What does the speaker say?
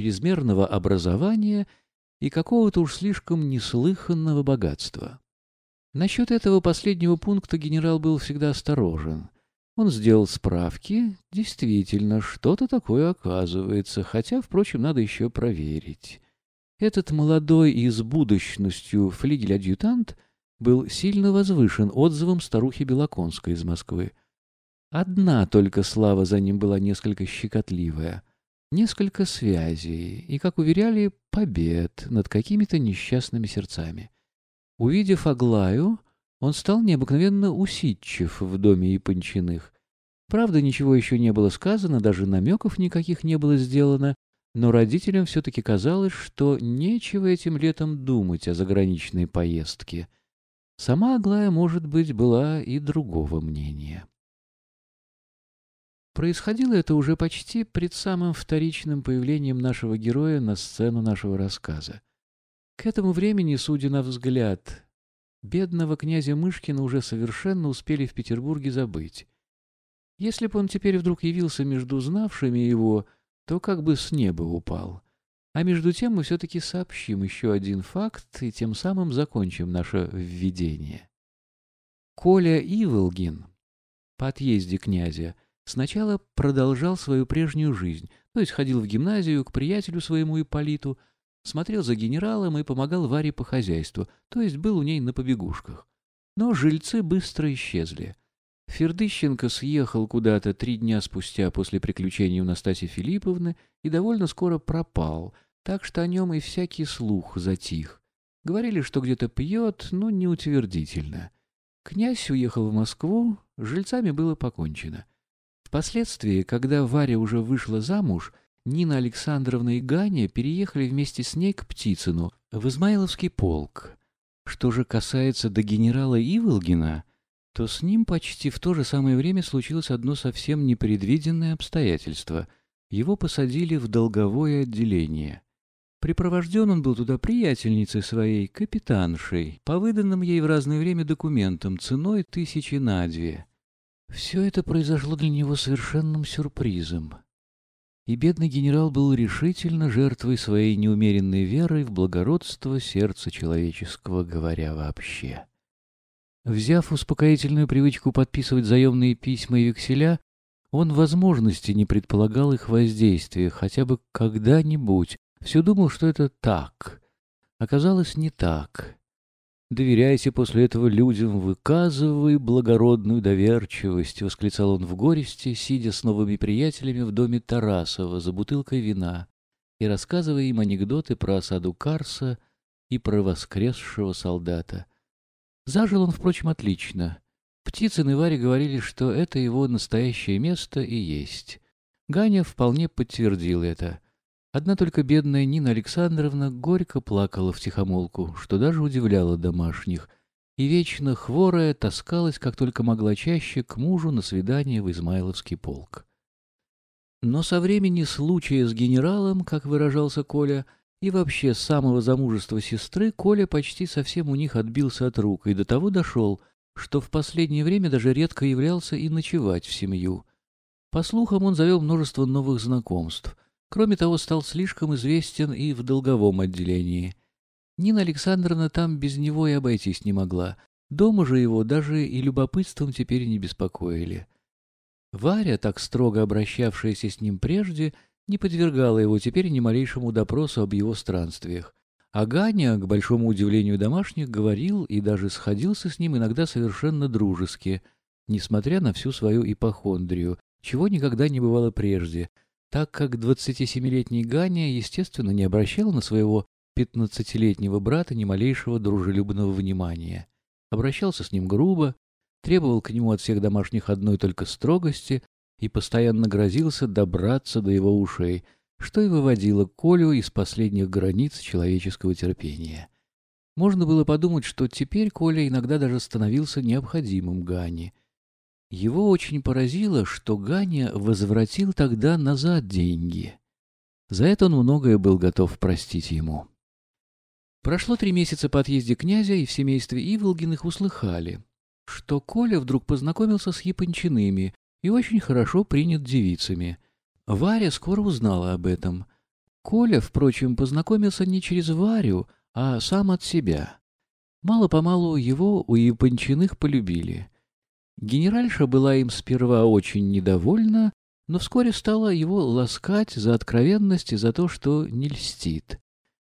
чрезмерного образования и какого-то уж слишком неслыханного богатства. Насчет этого последнего пункта генерал был всегда осторожен. Он сделал справки. Действительно, что-то такое оказывается, хотя, впрочем, надо еще проверить. Этот молодой и с будущностью флигель-адъютант был сильно возвышен отзывом старухи Белоконской из Москвы. Одна только слава за ним была несколько щекотливая. Несколько связей и, как уверяли, побед над какими-то несчастными сердцами. Увидев Аглаю, он стал необыкновенно усидчив в доме Япончиных. Правда, ничего еще не было сказано, даже намеков никаких не было сделано, но родителям все-таки казалось, что нечего этим летом думать о заграничной поездке. Сама Аглая, может быть, была и другого мнения. Происходило это уже почти пред самым вторичным появлением нашего героя на сцену нашего рассказа. К этому времени, судя на взгляд, бедного князя Мышкина уже совершенно успели в Петербурге забыть. Если бы он теперь вдруг явился между знавшими его, то как бы с неба упал. А между тем мы все-таки сообщим еще один факт и тем самым закончим наше введение. Коля Иволгин по отъезде князя сначала продолжал свою прежнюю жизнь, то есть ходил в гимназию к приятелю своему Ипполиту, смотрел за генералом и помогал Варе по хозяйству, то есть был у ней на побегушках. Но жильцы быстро исчезли. Фердыщенко съехал куда-то три дня спустя после приключений у Настасьи Филипповны и довольно скоро пропал, так что о нем и всякий слух затих. Говорили, что где-то пьет, но неутвердительно. Князь уехал в Москву, жильцами было покончено. Впоследствии, когда Варя уже вышла замуж, Нина Александровна и Ганя переехали вместе с ней к Птицыну, в Измайловский полк. Что же касается до генерала Иволгина, то с ним почти в то же самое время случилось одно совсем непредвиденное обстоятельство. Его посадили в долговое отделение. Припровожден он был туда приятельницей своей, капитаншей, по выданным ей в разное время документам, ценой тысячи на две. Все это произошло для него совершенным сюрпризом и бедный генерал был решительно жертвой своей неумеренной веры в благородство сердца человеческого, говоря вообще. Взяв успокоительную привычку подписывать заемные письма и векселя, он возможности не предполагал их воздействия, хотя бы когда-нибудь. Все думал, что это так. Оказалось, не так. Доверяйте после этого людям, выказывай благородную доверчивость, — восклицал он в горести, сидя с новыми приятелями в доме Тарасова за бутылкой вина и рассказывая им анекдоты про осаду Карса и про воскресшего солдата. Зажил он, впрочем, отлично. Птицын и Варя говорили, что это его настоящее место и есть. Ганя вполне подтвердил это — Одна только бедная Нина Александровна горько плакала втихомолку, что даже удивляло домашних, и вечно хворая таскалась, как только могла чаще, к мужу на свидание в Измайловский полк. Но со времени случая с генералом, как выражался Коля, и вообще с самого замужества сестры, Коля почти совсем у них отбился от рук и до того дошел, что в последнее время даже редко являлся и ночевать в семью. По слухам, он завел множество новых знакомств — Кроме того, стал слишком известен и в долговом отделении. Нина Александровна там без него и обойтись не могла. Дома же его даже и любопытством теперь не беспокоили. Варя, так строго обращавшаяся с ним прежде, не подвергала его теперь ни малейшему допросу об его странствиях. А Ганя, к большому удивлению домашних, говорил и даже сходился с ним иногда совершенно дружески, несмотря на всю свою ипохондрию, чего никогда не бывало прежде — так как 27-летний Ганя, естественно, не обращал на своего 15-летнего брата ни малейшего дружелюбного внимания. Обращался с ним грубо, требовал к нему от всех домашних одной только строгости и постоянно грозился добраться до его ушей, что и выводило Колю из последних границ человеческого терпения. Можно было подумать, что теперь Коля иногда даже становился необходимым Гане, его очень поразило, что Ганя возвратил тогда назад деньги. За это он многое был готов простить ему. Прошло три месяца по отъезде князя, и в семействе Иволгиных услыхали, что Коля вдруг познакомился с Япончиными и очень хорошо принят девицами. Варя скоро узнала об этом. Коля, впрочем, познакомился не через Варю, а сам от себя. Мало-помалу его у Япончиных полюбили. Генеральша была им сперва очень недовольна, но вскоре стала его ласкать за откровенность и за то, что не льстит.